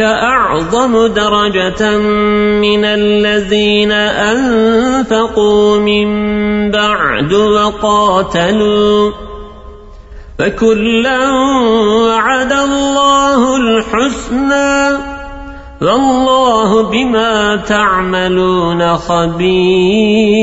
أعظم درجة من الذين أنفقوا من بعد وقاتلوا فكلا وعد الله الحسنى والله بما تعملون خبير